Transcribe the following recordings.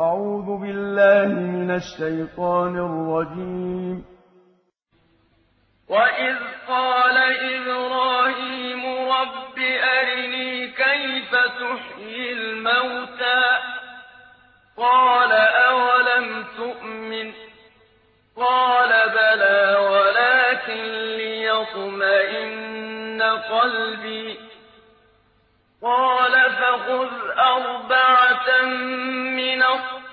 أعوذ بالله من الشيطان الرجيم. وإذ قال إبراهيم رب أرني كيف تحيي الموتى؟ قال أولم تؤمن؟ قال بلى ولكن ليطمئن قلبي. قال فخذ أربعة من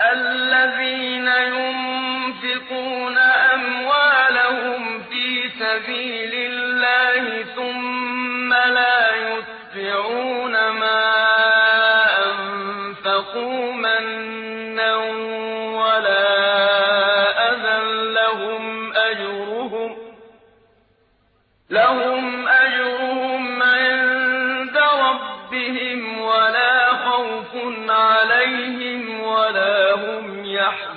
الَّذِينَ يُنفِقُونَ أَمْوَالَهُمْ فِي سَبِيلِ اللَّهِ ثُمَّ لَا يُتْبِعُونَ مَا أَنفَقُوا مَنًّا وَلَا أَذًى لَّهُمْ أَجْرُهُمْ رَبِّهِمْ وَلَا خَوْفٌ عَلَيْهِمْ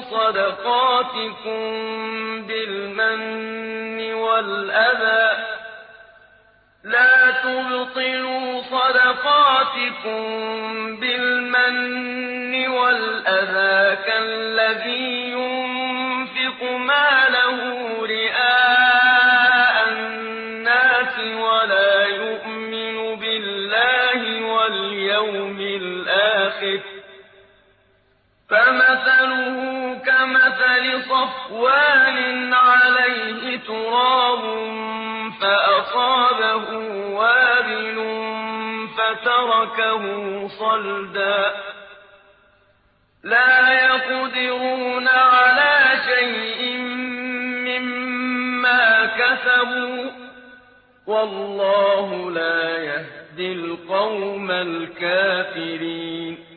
صَدَقَاتِكُم بِالْمَنِّ وَالْأَذَىٰ. لَا تُبْطِلُوا صَدَقَاتِكُم بِالْمَنِّ وَالْأَذَىٰ كَالَّذِي يُنفِقُ مَالَهُ رِئَاءَ النَّاسِ وَلَا يُؤْمِنُ بِاللَّهِ وَالْيَوْمِ الْآخِرِ ۖ. فَمَثَلُهُ كَمَثَلِ صَفْوَانٍ عَلَيْهِ تُرَابٌ فَأَصَابَهُ وَابِلٌ فَتَرَكَهُ صَلْدًا ۖ. لَّا يَقْدِرُونَ عَلَىٰ شَيْءٍ مِّمَّا كَسَبُوا ۗ. وَاللَّهُ لَا يَهْدِي الْقَوْمَ الْكَافِرِينَ.